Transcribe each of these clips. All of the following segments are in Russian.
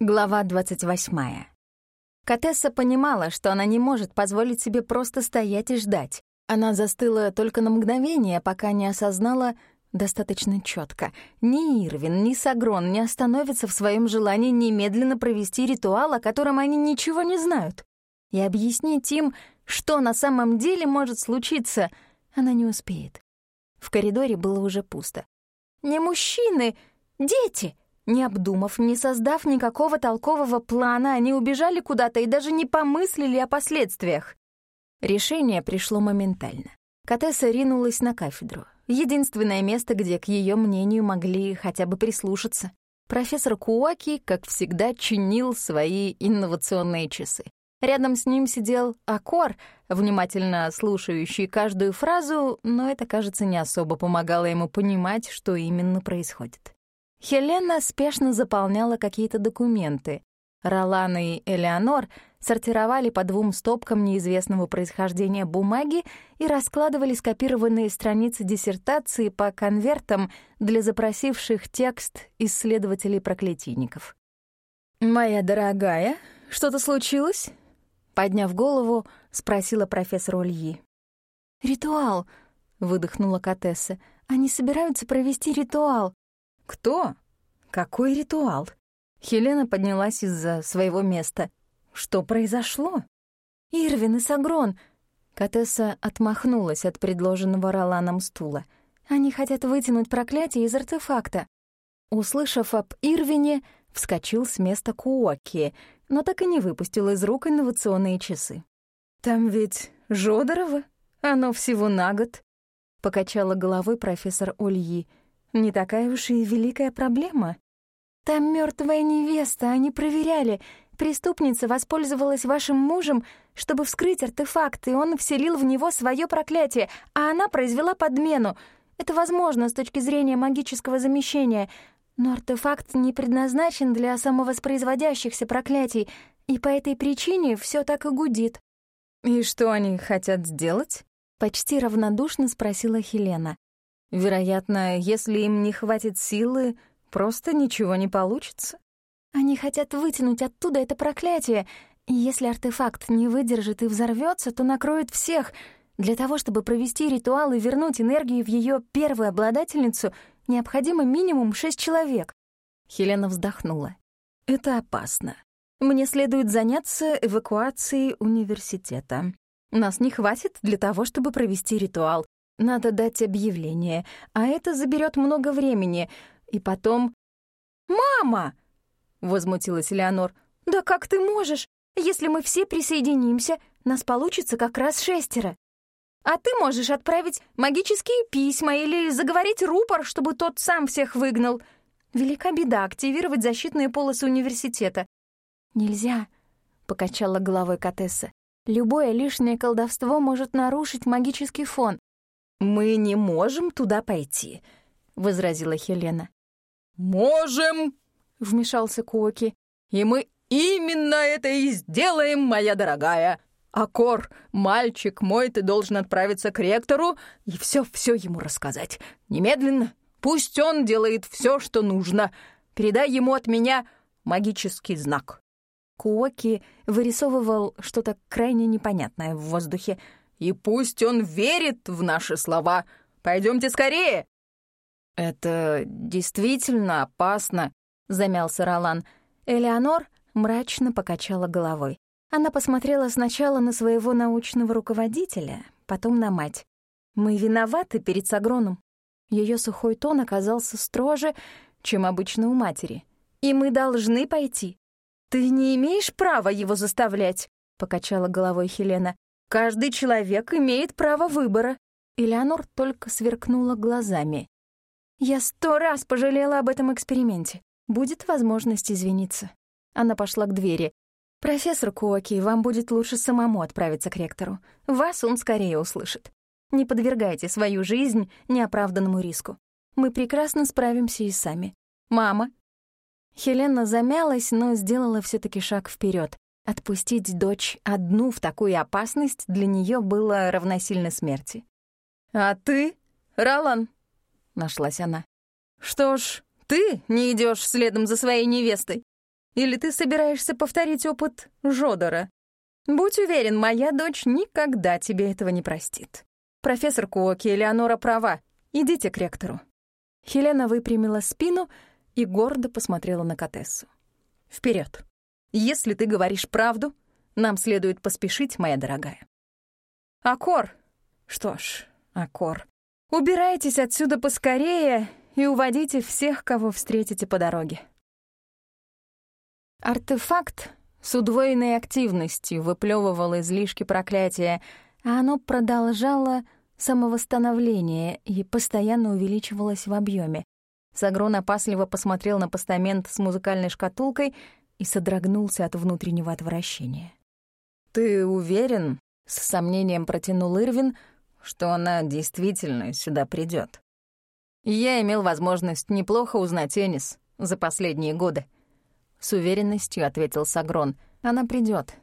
Глава 28. Катесса понимала, что она не может позволить себе просто стоять и ждать. Она застыла только на мгновение, пока не осознала достаточно четко. Ни Ирвин, ни Сагрон не остановятся в своем желании немедленно провести ритуал, о котором они ничего не знают. И объяснить им, что на самом деле может случиться, она не успеет. В коридоре было уже пусто. «Не мужчины, дети!» Не обдумав, не создав никакого толкового плана, они убежали куда-то и даже не помыслили о последствиях. Решение пришло моментально. Катесса ринулась на кафедру. Единственное место, где к ее мнению могли хотя бы прислушаться. Профессор Куаки, как всегда, чинил свои инновационные часы. Рядом с ним сидел Акор, внимательно слушающий каждую фразу, но это, кажется, не особо помогало ему понимать, что именно происходит. Хелена спешно заполняла какие-то документы. Ролан и Элеонор сортировали по двум стопкам неизвестного происхождения бумаги и раскладывали скопированные страницы диссертации по конвертам для запросивших текст исследователей-проклятийников. «Моя дорогая, что-то случилось?» Подняв голову, спросила профессор Ольи. «Ритуал», — выдохнула Катесса. «Они собираются провести ритуал. «Кто? Какой ритуал?» Хелена поднялась из-за своего места. «Что произошло?» «Ирвин и Сагрон!» Катесса отмахнулась от предложенного Роланом стула. «Они хотят вытянуть проклятие из артефакта». Услышав об Ирвине, вскочил с места Куоки, но так и не выпустил из рук инновационные часы. «Там ведь Жодорово? Оно всего на год», — покачала головой профессор Ольи. Не такая уж и великая проблема. Там мертвая невеста, они проверяли. Преступница воспользовалась вашим мужем, чтобы вскрыть артефакт, и он вселил в него свое проклятие, а она произвела подмену. Это возможно с точки зрения магического замещения, но артефакт не предназначен для самовоспроизводящихся проклятий, и по этой причине все так и гудит. «И что они хотят сделать?» — почти равнодушно спросила Хелена. Вероятно, если им не хватит силы, просто ничего не получится. Они хотят вытянуть оттуда это проклятие, и если артефакт не выдержит и взорвется, то накроет всех. Для того, чтобы провести ритуал и вернуть энергию в ее первую обладательницу, необходимо минимум шесть человек. Хелена вздохнула. Это опасно. Мне следует заняться эвакуацией университета. Нас не хватит для того, чтобы провести ритуал. Надо дать объявление, а это заберет много времени. И потом... «Мама!» — возмутилась Леонор. «Да как ты можешь? Если мы все присоединимся, нас получится как раз шестеро. А ты можешь отправить магические письма или заговорить рупор, чтобы тот сам всех выгнал. Велика беда активировать защитные полосы университета». «Нельзя», — покачала головой Катесса. «Любое лишнее колдовство может нарушить магический фон. «Мы не можем туда пойти», — возразила Хелена. «Можем», — вмешался Коки. «И мы именно это и сделаем, моя дорогая. Акор, мальчик мой, ты должен отправиться к ректору и все-все ему рассказать. Немедленно. Пусть он делает все, что нужно. Передай ему от меня магический знак». Куоки вырисовывал что-то крайне непонятное в воздухе, и пусть он верит в наши слова. Пойдемте скорее!» «Это действительно опасно», — замялся Ролан. Элеонор мрачно покачала головой. Она посмотрела сначала на своего научного руководителя, потом на мать. «Мы виноваты перед Сагроном». Ее сухой тон оказался строже, чем обычно у матери. «И мы должны пойти». «Ты не имеешь права его заставлять», — покачала головой Хелена. Каждый человек имеет право выбора». Элеонор только сверкнула глазами. «Я сто раз пожалела об этом эксперименте. Будет возможность извиниться». Она пошла к двери. «Профессор Куоки, вам будет лучше самому отправиться к ректору. Вас он скорее услышит. Не подвергайте свою жизнь неоправданному риску. Мы прекрасно справимся и сами. Мама». Хелена замялась, но сделала все таки шаг вперед. Отпустить дочь одну в такую опасность для нее было равносильно смерти. «А ты, Ролан?» — нашлась она. «Что ж, ты не идешь следом за своей невестой. Или ты собираешься повторить опыт Жодора? Будь уверен, моя дочь никогда тебе этого не простит. Профессор Куоки, Элеонора права. Идите к ректору». Хелена выпрямила спину и гордо посмотрела на Катессу. Вперед! Если ты говоришь правду, нам следует поспешить, моя дорогая». «Акор!» «Что ж, Акор, убирайтесь отсюда поскорее и уводите всех, кого встретите по дороге». Артефакт с удвоенной активностью выплевывал излишки проклятия, а оно продолжало самовосстановление и постоянно увеличивалось в объеме. Сагрон опасливо посмотрел на постамент с музыкальной шкатулкой и содрогнулся от внутреннего отвращения. «Ты уверен?» — с сомнением протянул Ирвин, что она действительно сюда придет. Я имел возможность неплохо узнать Энис за последние годы. С уверенностью ответил Сагрон. Она придет.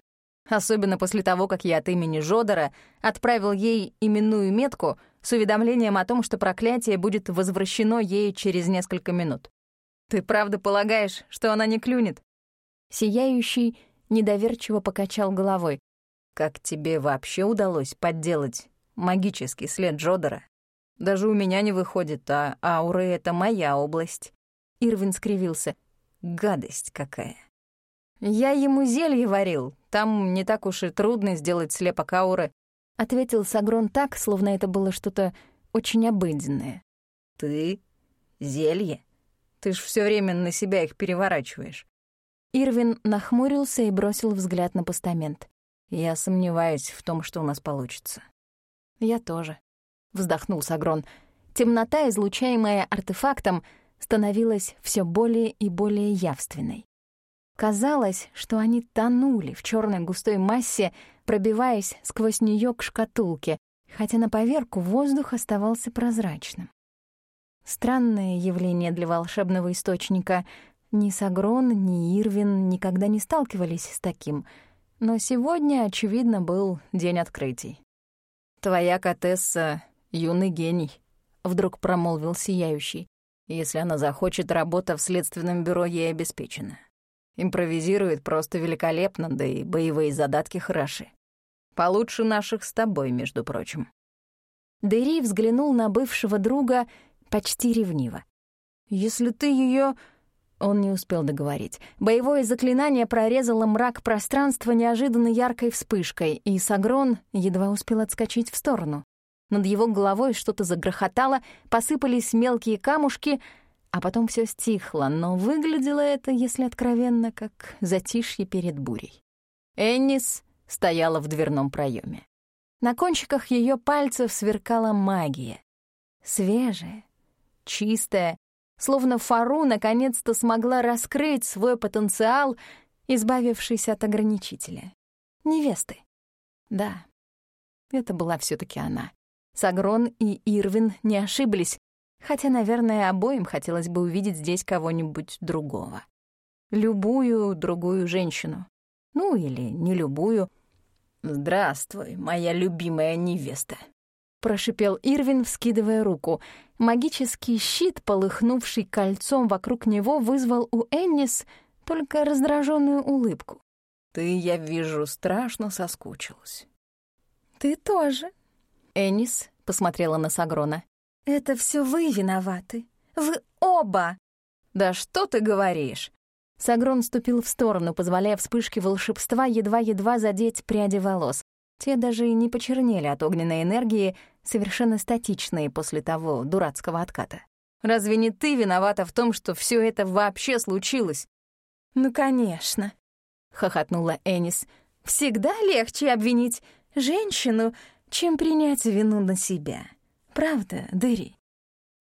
Особенно после того, как я от имени Жодора отправил ей именную метку с уведомлением о том, что проклятие будет возвращено ей через несколько минут. Ты правда полагаешь, что она не клюнет? Сияющий недоверчиво покачал головой. Как тебе вообще удалось подделать магический след Жодора? Даже у меня не выходит, а ауры — это моя область. Ирвин скривился. Гадость какая. Я ему зелье варил, там не так уж и трудно сделать слепок ауры, ответил Сагрон так, словно это было что-то очень обыденное. Ты? Зелье? Ты ж все время на себя их переворачиваешь. Ирвин нахмурился и бросил взгляд на постамент. Я сомневаюсь в том, что у нас получится. Я тоже вздохнул Сагрон. Темнота, излучаемая артефактом, становилась все более и более явственной. Казалось, что они тонули в черной густой массе, пробиваясь сквозь нее к шкатулке, хотя на поверку воздух оставался прозрачным. Странное явление для волшебного источника. Ни Сагрон, ни Ирвин никогда не сталкивались с таким, но сегодня, очевидно, был день открытий. «Твоя Катесса юный гений», — вдруг промолвил Сияющий. «Если она захочет, работа в следственном бюро ей обеспечена. Импровизирует просто великолепно, да и боевые задатки хороши. Получше наших с тобой, между прочим». Дэри взглянул на бывшего друга почти ревниво. «Если ты ее...» Он не успел договорить. Боевое заклинание прорезало мрак пространства неожиданно яркой вспышкой, и Сагрон едва успел отскочить в сторону. Над его головой что-то загрохотало, посыпались мелкие камушки, а потом все стихло, но выглядело это, если откровенно, как затишье перед бурей. Эннис стояла в дверном проеме. На кончиках ее пальцев сверкала магия. Свежая, чистая, словно Фару наконец-то смогла раскрыть свой потенциал, избавившись от ограничителя. Невесты. Да, это была все таки она. Сагрон и Ирвин не ошиблись, хотя, наверное, обоим хотелось бы увидеть здесь кого-нибудь другого. Любую другую женщину. Ну, или не любую. «Здравствуй, моя любимая невеста», — прошипел Ирвин, вскидывая руку. Магический щит, полыхнувший кольцом вокруг него, вызвал у Эннис только раздраженную улыбку. «Ты, я вижу, страшно соскучилась». «Ты тоже», Энис посмотрела на Сагрона. «Это все вы виноваты. Вы оба!» «Да что ты говоришь?» Сагрон ступил в сторону, позволяя вспышке волшебства едва-едва задеть пряди волос. Те даже и не почернели от огненной энергии, совершенно статичные после того дурацкого отката. «Разве не ты виновата в том, что все это вообще случилось?» «Ну, конечно», — хохотнула Энис. «Всегда легче обвинить женщину, чем принять вину на себя. Правда, Дыри?»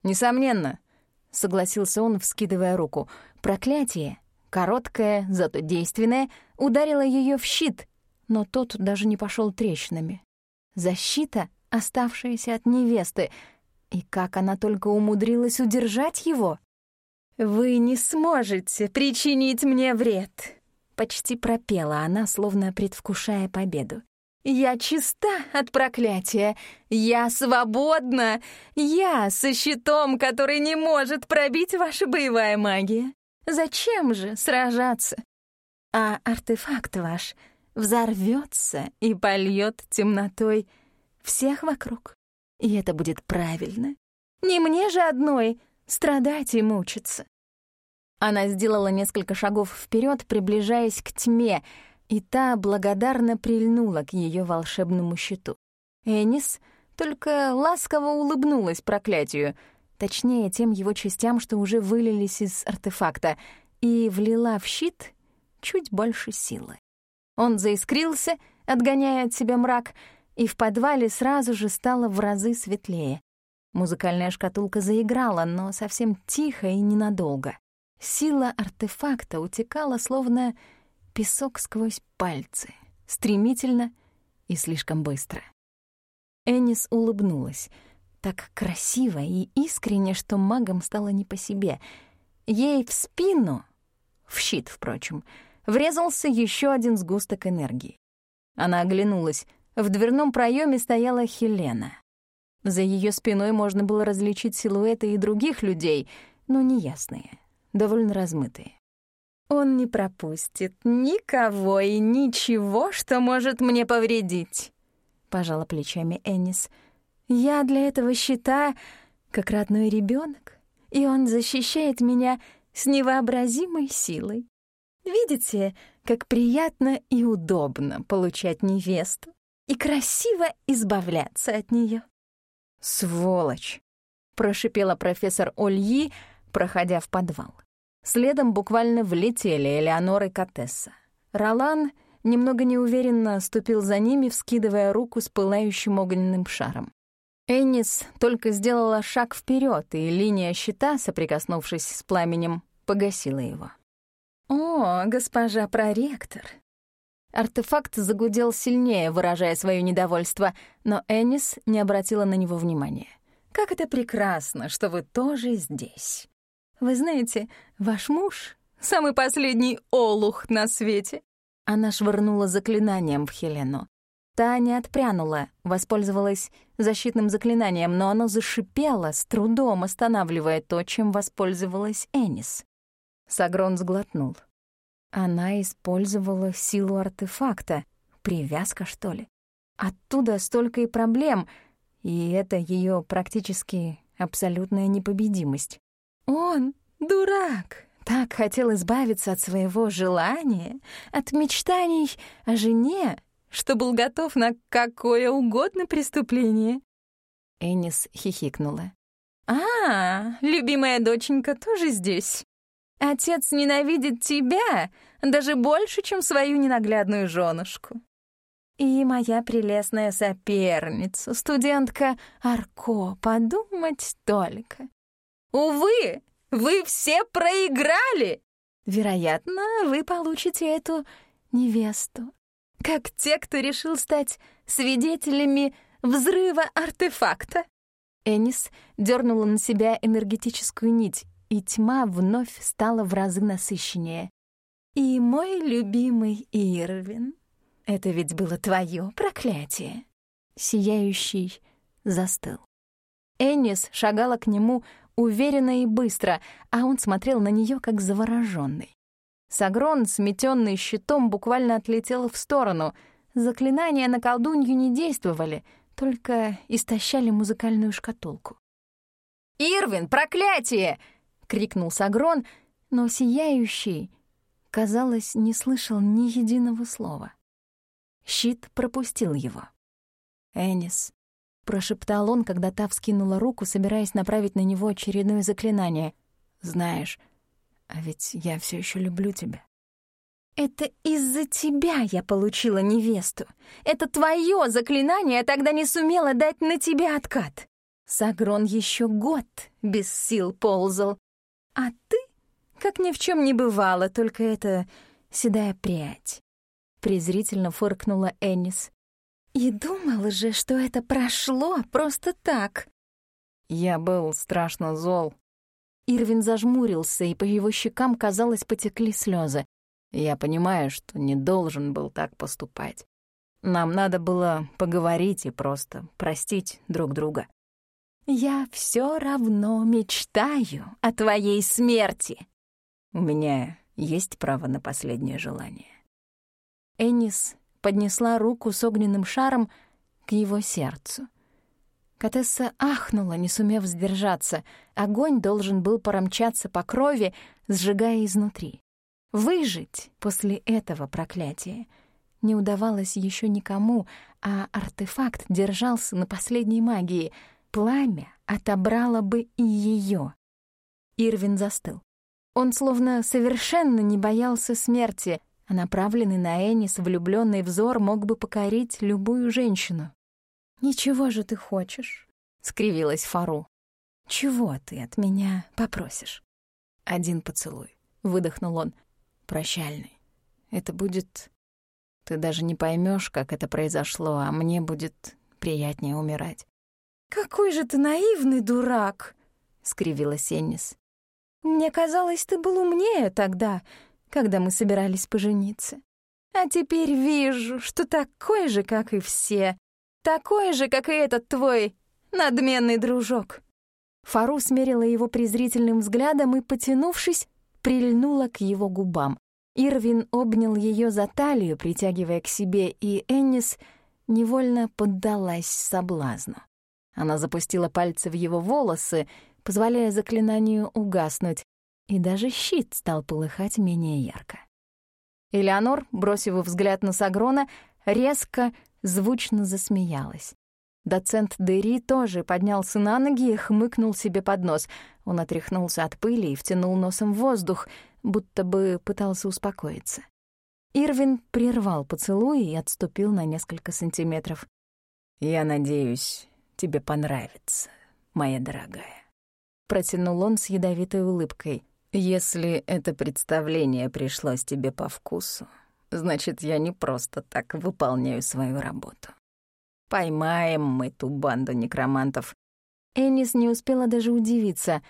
«Несомненно», — согласился он, вскидывая руку. «Проклятие, короткое, зато действенное, ударило ее в щит, но тот даже не пошел трещинами. Защита, оставшаяся от невесты, и как она только умудрилась удержать его!» «Вы не сможете причинить мне вред!» Почти пропела она, словно предвкушая победу. Я чиста от проклятия. Я свободна. Я со щитом, который не может пробить ваша боевая магия. Зачем же сражаться? а артефакт ваш взорвется и польет темнотой всех вокруг. И это будет правильно. Не мне же одной страдать и мучиться. Она сделала несколько шагов вперед, приближаясь к тьме, и та благодарно прильнула к ее волшебному щиту. Энис только ласково улыбнулась проклятию, точнее, тем его частям, что уже вылились из артефакта, и влила в щит чуть больше силы. Он заискрился, отгоняя от себя мрак, и в подвале сразу же стало в разы светлее. Музыкальная шкатулка заиграла, но совсем тихо и ненадолго. Сила артефакта утекала, словно песок сквозь пальцы, стремительно и слишком быстро. Энис улыбнулась, так красиво и искренне, что магом стало не по себе. Ей в спину, в щит, впрочем, врезался еще один сгусток энергии. Она оглянулась. В дверном проеме стояла Хелена. За ее спиной можно было различить силуэты и других людей, но неясные, довольно размытые. «Он не пропустит никого и ничего, что может мне повредить», — пожала плечами Эннис. «Я для этого щита как родной ребенок, и он защищает меня с невообразимой силой. Видите, как приятно и удобно получать невесту и красиво избавляться от нее. «Сволочь!» — прошипела профессор Ольи, проходя в подвал. Следом буквально влетели Элеонор и Катесса. Ролан немного неуверенно ступил за ними, вскидывая руку с пылающим огненным шаром. Эннис только сделала шаг вперед, и линия щита, соприкоснувшись с пламенем, погасила его. «О, госпожа проректор!» Артефакт загудел сильнее, выражая свое недовольство, но Эннис не обратила на него внимания. «Как это прекрасно, что вы тоже здесь. Вы знаете, ваш муж — самый последний олух на свете». Она швырнула заклинанием в Хелену. Та не отпрянула, воспользовалась защитным заклинанием, но оно зашипело, с трудом останавливая то, чем воспользовалась Энис. Сагрон сглотнул. Она использовала силу артефакта. Привязка, что ли? Оттуда столько и проблем, и это ее практически абсолютная непобедимость. Он, дурак, так хотел избавиться от своего желания, от мечтаний о жене, что был готов на какое угодно преступление. Энис хихикнула. «А, любимая доченька тоже здесь?» Отец ненавидит тебя даже больше, чем свою ненаглядную женушку. И моя прелестная соперница, студентка Арко, подумать только. Увы, вы все проиграли. Вероятно, вы получите эту невесту. Как те, кто решил стать свидетелями взрыва артефакта. Энис дернула на себя энергетическую нить, и тьма вновь стала в разы насыщеннее. «И мой любимый Ирвин, это ведь было твое проклятие!» Сияющий застыл. Эннис шагала к нему уверенно и быстро, а он смотрел на нее как завороженный. Сагрон, сметенный щитом, буквально отлетел в сторону. Заклинания на колдунью не действовали, только истощали музыкальную шкатулку. «Ирвин, проклятие!» — крикнул Сагрон, но Сияющий, казалось, не слышал ни единого слова. Щит пропустил его. «Энис», — прошептал он, когда та вскинула руку, собираясь направить на него очередное заклинание. «Знаешь, а ведь я все еще люблю тебя». «Это из-за тебя я получила невесту. Это твое заклинание тогда не сумела дать на тебя откат. Сагрон еще год без сил ползал, а ты, как ни в чем не бывало, только это седая прядь. Презрительно фыркнула Эннис. И думала же, что это прошло просто так. Я был страшно зол. Ирвин зажмурился, и по его щекам, казалось, потекли слезы. Я понимаю, что не должен был так поступать. Нам надо было поговорить и просто простить друг друга. «Я все равно мечтаю о твоей смерти». «У меня есть право на последнее желание. Эннис поднесла руку с огненным шаром к его сердцу. Катесса ахнула, не сумев сдержаться. Огонь должен был промчаться по крови, сжигая изнутри. Выжить после этого проклятия не удавалось еще никому, а артефакт держался на последней магии. Пламя отобрало бы и ее. Ирвин застыл. Он словно совершенно не боялся смерти, а направленный на Энис влюбленный взор мог бы покорить любую женщину. «Ничего же ты хочешь?» — скривилась Фару. «Чего ты от меня попросишь?» «Один поцелуй», — выдохнул он. «Прощальный. Это будет... Ты даже не поймешь, как это произошло, а мне будет приятнее умирать». «Какой же ты наивный дурак!» — скривилась Эннис. «Мне казалось, ты был умнее тогда, когда мы собирались пожениться. А теперь вижу, что такой же, как и все. Такой же, как и этот твой надменный дружок». Фару смерила его презрительным взглядом и, потянувшись, прильнула к его губам. Ирвин обнял ее за талию, притягивая к себе, и Эннис невольно поддалась соблазну. Она запустила пальцы в его волосы, позволяя заклинанию угаснуть, и даже щит стал полыхать менее ярко. Элеонор, бросив взгляд на Сагрона, резко, звучно засмеялась. Доцент Дери тоже поднялся на ноги и хмыкнул себе под нос. Он отряхнулся от пыли и втянул носом воздух, будто бы пытался успокоиться. Ирвин прервал поцелуй и отступил на несколько сантиметров. «Я надеюсь, тебе понравится, моя дорогая». Протянул он с ядовитой улыбкой. Если это представление пришлось тебе по вкусу, значит, я не просто так выполняю свою работу. Поймаем мы ту банду некромантов. Эннис не успела даже удивиться.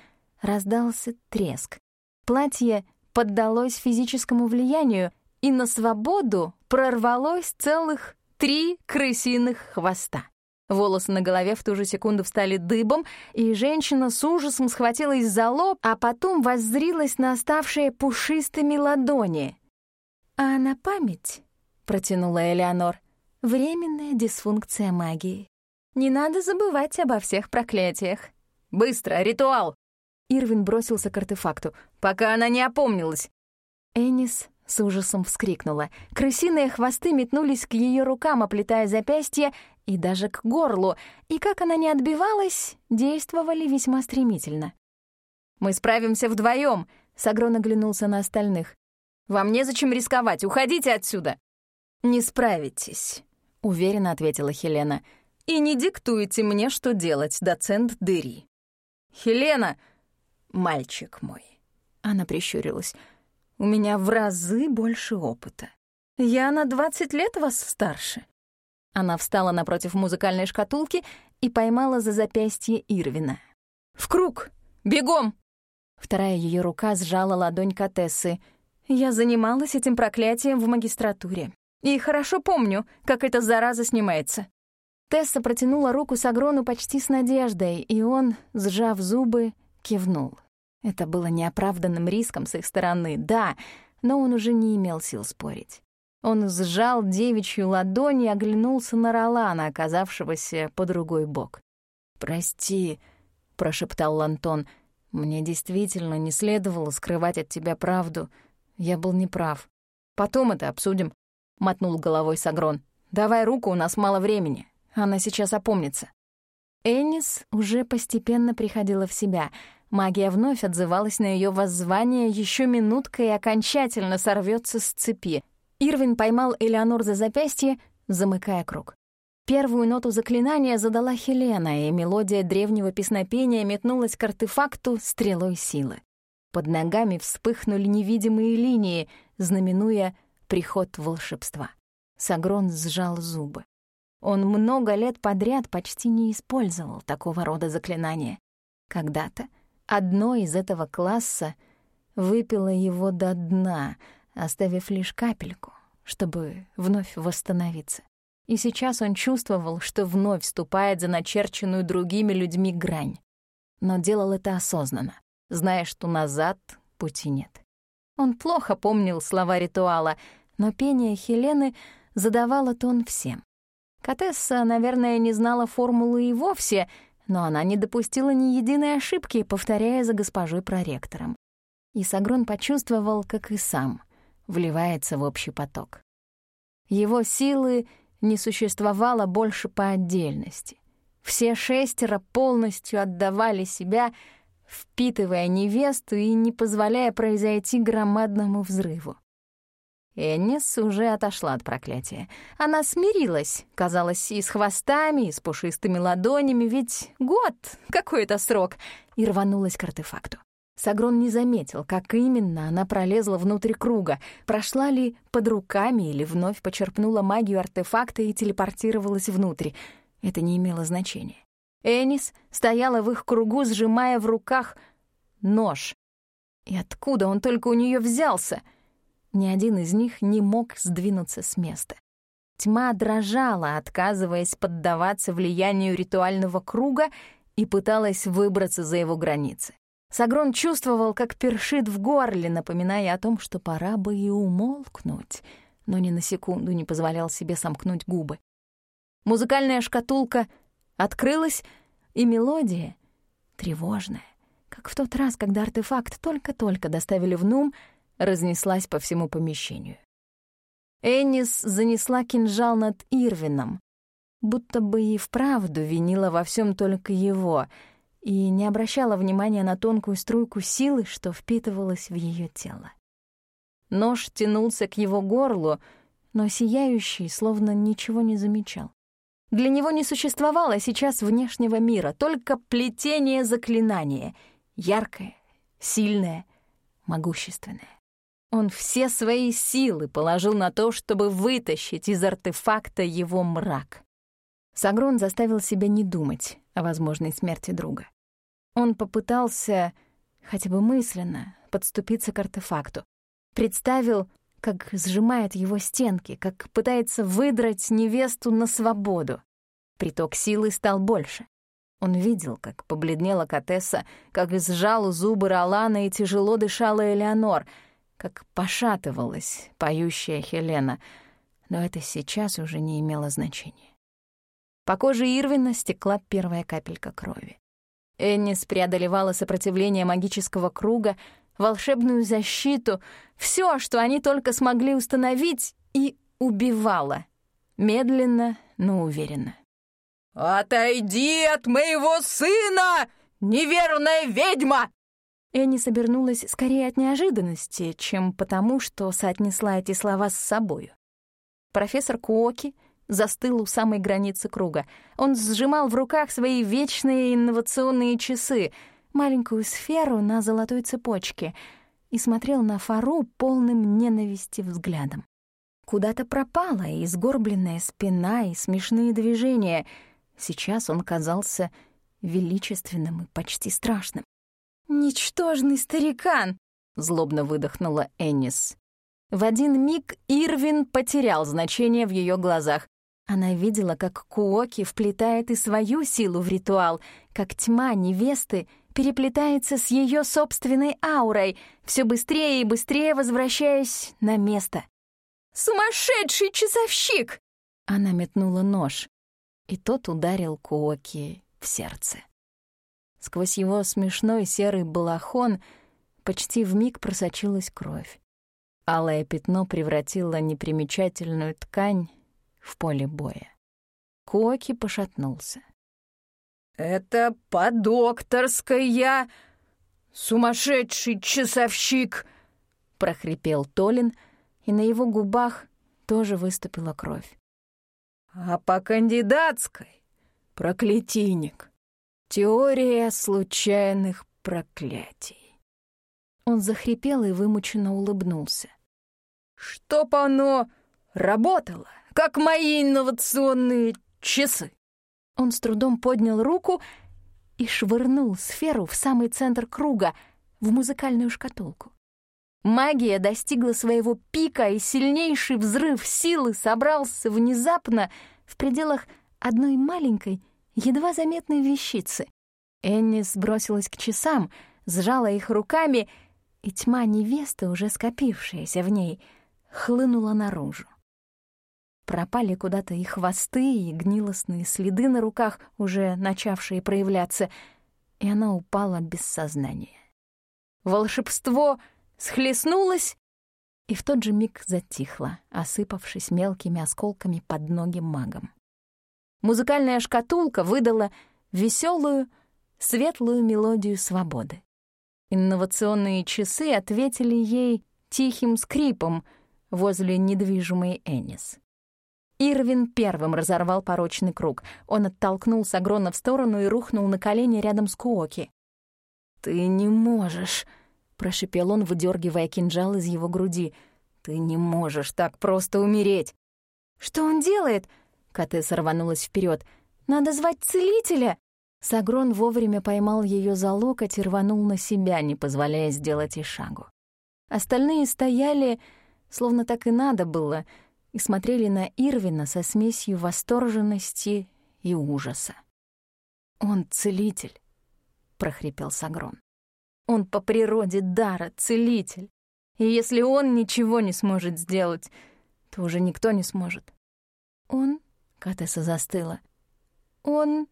Раздался треск. Платье поддалось физическому влиянию, и на свободу прорвалось целых три крысиных хвоста. Волосы на голове в ту же секунду встали дыбом, и женщина с ужасом схватилась за лоб, а потом воззрилась на оставшие пушистыми ладони. «А на память», — протянула Элеонор, — «временная дисфункция магии. Не надо забывать обо всех проклятиях». «Быстро, ритуал!» Ирвин бросился к артефакту, пока она не опомнилась. Энис с ужасом вскрикнула. Крысиные хвосты метнулись к ее рукам, оплетая запястья и даже к горлу, и как она не отбивалась, действовали весьма стремительно. «Мы справимся вдвоем, Сагрон оглянулся на остальных. «Вам незачем рисковать, уходите отсюда!» «Не справитесь», — уверенно ответила Хелена. «И не диктуйте мне, что делать, доцент Дыри». «Хелена!» «Мальчик мой», — она прищурилась, — «у меня в разы больше опыта. Я на двадцать лет вас старше. Она встала напротив музыкальной шкатулки и поймала за запястье Ирвина. «В круг! Бегом!» Вторая ее рука сжала ладонь Катессы. «Я занималась этим проклятием в магистратуре. И хорошо помню, как эта зараза снимается». Тесса протянула руку Сагрону почти с надеждой, и он, сжав зубы, кивнул. Это было неоправданным риском с их стороны, да, но он уже не имел сил спорить. Он сжал девичью ладонь и оглянулся на Ролана, оказавшегося по другой бок. «Прости», — прошептал Лантон, — «мне действительно не следовало скрывать от тебя правду. Я был неправ. Потом это обсудим», — мотнул головой Сагрон. «Давай руку, у нас мало времени. Она сейчас опомнится». Эннис уже постепенно приходила в себя. Магия вновь отзывалась на ее воззвание еще минутка и окончательно сорвется с цепи — Ирвин поймал Элеонор за запястье, замыкая круг. Первую ноту заклинания задала Хелена, и мелодия древнего песнопения метнулась к артефакту стрелой силы. Под ногами вспыхнули невидимые линии, знаменуя приход волшебства. Сагрон сжал зубы. Он много лет подряд почти не использовал такого рода заклинания. Когда-то одно из этого класса выпило его до дна — оставив лишь капельку, чтобы вновь восстановиться. И сейчас он чувствовал, что вновь вступает за начерченную другими людьми грань. Но делал это осознанно, зная, что назад пути нет. Он плохо помнил слова ритуала, но пение Хелены задавало тон всем. Катесса, наверное, не знала формулы и вовсе, но она не допустила ни единой ошибки, повторяя за госпожой проректором. И Сагрон почувствовал, как и сам, вливается в общий поток. Его силы не существовало больше по отдельности. Все шестеро полностью отдавали себя, впитывая невесту и не позволяя произойти громадному взрыву. Эннис уже отошла от проклятия. Она смирилась, казалось, и с хвостами, и с пушистыми ладонями, ведь год, какой это срок, и рванулась к артефакту. Сагрон не заметил, как именно она пролезла внутрь круга, прошла ли под руками или вновь почерпнула магию артефакта и телепортировалась внутрь. Это не имело значения. Энис стояла в их кругу, сжимая в руках нож. И откуда он только у нее взялся — ни один из них не мог сдвинуться с места. Тьма дрожала, отказываясь поддаваться влиянию ритуального круга и пыталась выбраться за его границы. Сагрон чувствовал, как першит в горле, напоминая о том, что пора бы и умолкнуть, но ни на секунду не позволял себе сомкнуть губы. Музыкальная шкатулка открылась, и мелодия, тревожная, как в тот раз, когда артефакт только-только доставили в Нум, разнеслась по всему помещению. Эннис занесла кинжал над Ирвином, будто бы и вправду винила во всем только его и не обращала внимания на тонкую струйку силы, что впитывалась в ее тело. Нож тянулся к его горлу, но сияющий словно ничего не замечал. Для него не существовало сейчас внешнего мира, только плетение заклинания, яркое, сильное, могущественное. Он все свои силы положил на то, чтобы вытащить из артефакта его мрак. Сагрон заставил себя не думать о возможной смерти друга. Он попытался, хотя бы мысленно, подступиться к артефакту. Представил, как сжимает его стенки, как пытается выдрать невесту на свободу. Приток силы стал больше. Он видел, как побледнела Катесса, как сжал зубы Ролана и тяжело дышала Элеонор — как пошатывалась поющая Хелена, но это сейчас уже не имело значения. По коже Ирвина стекла первая капелька крови. Эннис преодолевала сопротивление магического круга, волшебную защиту, все, что они только смогли установить, и убивала. Медленно, но уверенно. «Отойди от моего сына, неверная ведьма!» Энни обернулась скорее от неожиданности, чем потому, что соотнесла эти слова с собою. Профессор Куоки застыл у самой границы круга. Он сжимал в руках свои вечные инновационные часы, маленькую сферу на золотой цепочке, и смотрел на Фару полным ненависти взглядом. Куда-то пропала и сгорбленная спина, и смешные движения. Сейчас он казался величественным и почти страшным. «Ничтожный старикан!» — злобно выдохнула Эннис. В один миг Ирвин потерял значение в ее глазах. Она видела, как Куоки вплетает и свою силу в ритуал, как тьма невесты переплетается с ее собственной аурой, все быстрее и быстрее возвращаясь на место. «Сумасшедший часовщик!» Она метнула нож, и тот ударил Куоки в сердце. Сквозь его смешной серый балахон почти вмиг просочилась кровь. Алое пятно превратило непримечательную ткань в поле боя. Коки пошатнулся. «Это по-докторской я сумасшедший часовщик!» — прохрипел Толин, и на его губах тоже выступила кровь. «А по кандидатской — проклятийник!» Теория случайных проклятий. Он захрипел и вымученно улыбнулся. Чтоб оно работало, как мои инновационные часы. Он с трудом поднял руку и швырнул сферу в самый центр круга, в музыкальную шкатулку. Магия достигла своего пика, и сильнейший взрыв силы собрался внезапно в пределах одной маленькой, едва заметной вещицы. Энни сбросилась к часам, сжала их руками и тьма невесты, уже скопившаяся в ней, хлынула наружу. Пропали куда-то и хвосты, и гнилостные следы на руках, уже начавшие проявляться, и она упала без сознания. Волшебство схлестнулось и в тот же миг затихло, осыпавшись мелкими осколками под ноги магом. Музыкальная шкатулка выдала веселую, светлую мелодию свободы. Инновационные часы ответили ей тихим скрипом возле недвижимой Энис. Ирвин первым разорвал порочный круг. Он оттолкнул Сагрона в сторону и рухнул на колени рядом с Куоки. «Ты не можешь!» — прошипел он, выдергивая кинжал из его груди. «Ты не можешь так просто умереть!» «Что он делает?» — Катесса рванулась вперед. «Надо звать целителя!» Сагрон вовремя поймал ее за локоть и рванул на себя, не позволяя сделать и шагу. Остальные стояли, словно так и надо было, и смотрели на Ирвина со смесью восторженности и ужаса. «Он целитель», — прохрипел Сагрон. Он по природе дара целитель. И если он ничего не сможет сделать, то уже никто не сможет. Он, Катеса застыла, он...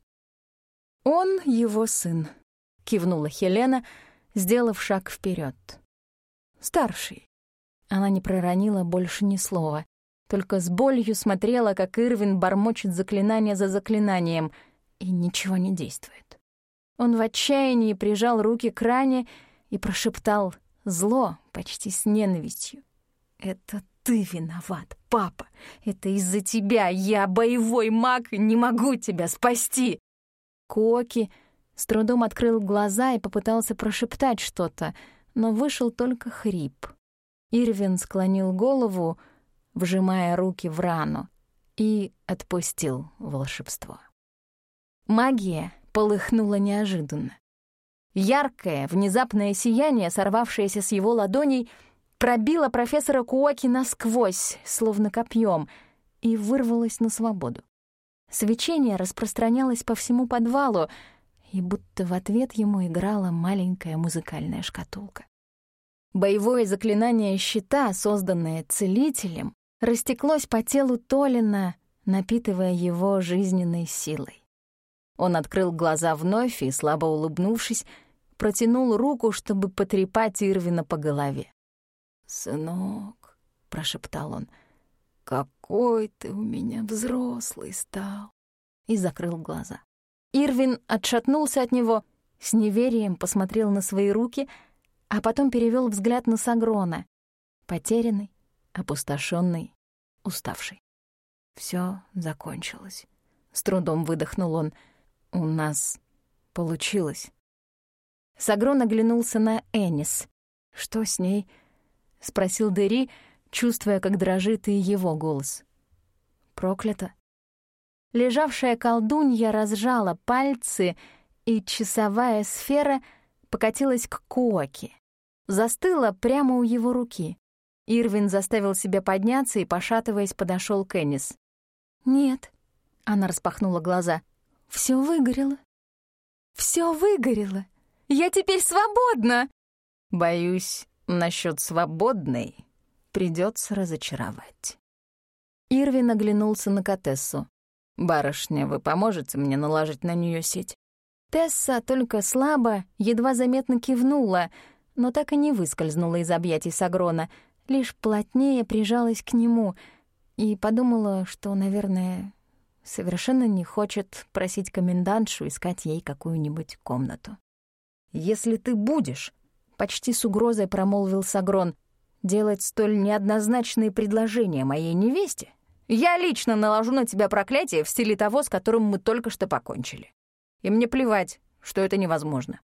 Он его сын, кивнула Хелена, сделав шаг вперед. Старший. Она не проронила больше ни слова, только с болью смотрела, как Ирвин бормочет заклинание за заклинанием, и ничего не действует. Он в отчаянии прижал руки к ране и прошептал зло почти с ненавистью. «Это ты виноват, папа. Это из-за тебя. Я боевой маг не могу тебя спасти!» Коки с трудом открыл глаза и попытался прошептать что-то, но вышел только хрип. Ирвин склонил голову, вжимая руки в рану, и отпустил волшебство. Магия полыхнуло неожиданно. Яркое, внезапное сияние, сорвавшееся с его ладоней, пробило профессора Куоки насквозь, словно копьем, и вырвалось на свободу. Свечение распространялось по всему подвалу, и будто в ответ ему играла маленькая музыкальная шкатулка. Боевое заклинание щита, созданное целителем, растеклось по телу Толина, напитывая его жизненной силой. Он открыл глаза вновь и, слабо улыбнувшись, протянул руку, чтобы потрепать Ирвина по голове. «Сынок», — прошептал он, — «какой ты у меня взрослый стал!» И закрыл глаза. Ирвин отшатнулся от него, с неверием посмотрел на свои руки, а потом перевел взгляд на Сагрона, потерянный, опустошенный, уставший. Все закончилось. С трудом выдохнул он — у нас получилось. Сагрон оглянулся на Энис. «Что с ней?» — спросил Дери, чувствуя, как дрожит и его голос. «Проклято». Лежавшая колдунья разжала пальцы, и часовая сфера покатилась к Куоке. Застыла прямо у его руки. Ирвин заставил себя подняться и, пошатываясь, подошел к Энис. «Нет», — она распахнула глаза, — все выгорело. Все выгорело. Я теперь свободна. Боюсь, насчет свободной придется разочаровать. Ирвин оглянулся на Катессу. «Барышня, вы поможете мне наложить на нее сеть?» Тесса только слабо, едва заметно кивнула, но так и не выскользнула из объятий Сагрона, лишь плотнее прижалась к нему и подумала, что, наверное, совершенно не хочет просить комендантшу искать ей какую-нибудь комнату. «Если ты будешь», — почти с угрозой промолвил Сагрон, «делать столь неоднозначные предложения моей невесте, я лично наложу на тебя проклятие в стиле того, с которым мы только что покончили. И мне плевать, что это невозможно».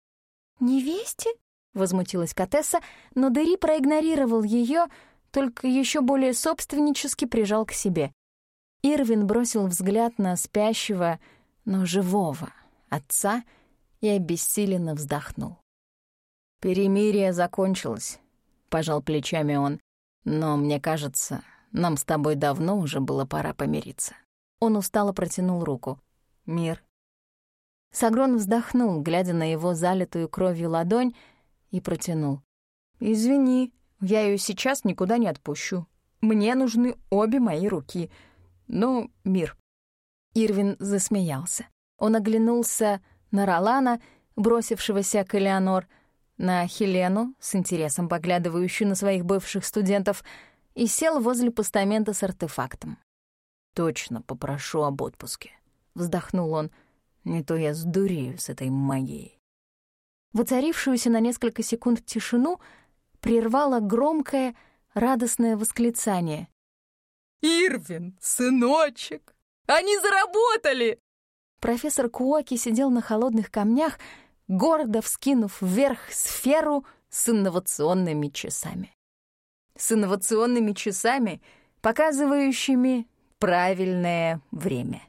«Невесте?» — возмутилась Катесса, но Дери проигнорировал ее, только еще более собственнически прижал к себе. Ирвин бросил взгляд на спящего, но живого отца и обессиленно вздохнул. «Перемирие закончилось», — пожал плечами он. «Но, мне кажется, нам с тобой давно уже было пора помириться». Он устало протянул руку. «Мир». Сагрон вздохнул, глядя на его залитую кровью ладонь, и протянул. «Извини, я ее сейчас никуда не отпущу. Мне нужны обе мои руки. Но мир». Ирвин засмеялся. Он оглянулся на Ролана, бросившегося к Элеонор, на Хелену, с интересом поглядывающую на своих бывших студентов, и сел возле постамента с артефактом. «Точно попрошу об отпуске», — вздохнул он. «Не то я сдурею с этой магией». Воцарившуюся на несколько секунд тишину прервало громкое, радостное восклицание. «Ирвин, сыночек, они заработали!» Профессор Куоки сидел на холодных камнях, гордо вскинув вверх сферу с инновационными часами. С инновационными часами, показывающими правильное время.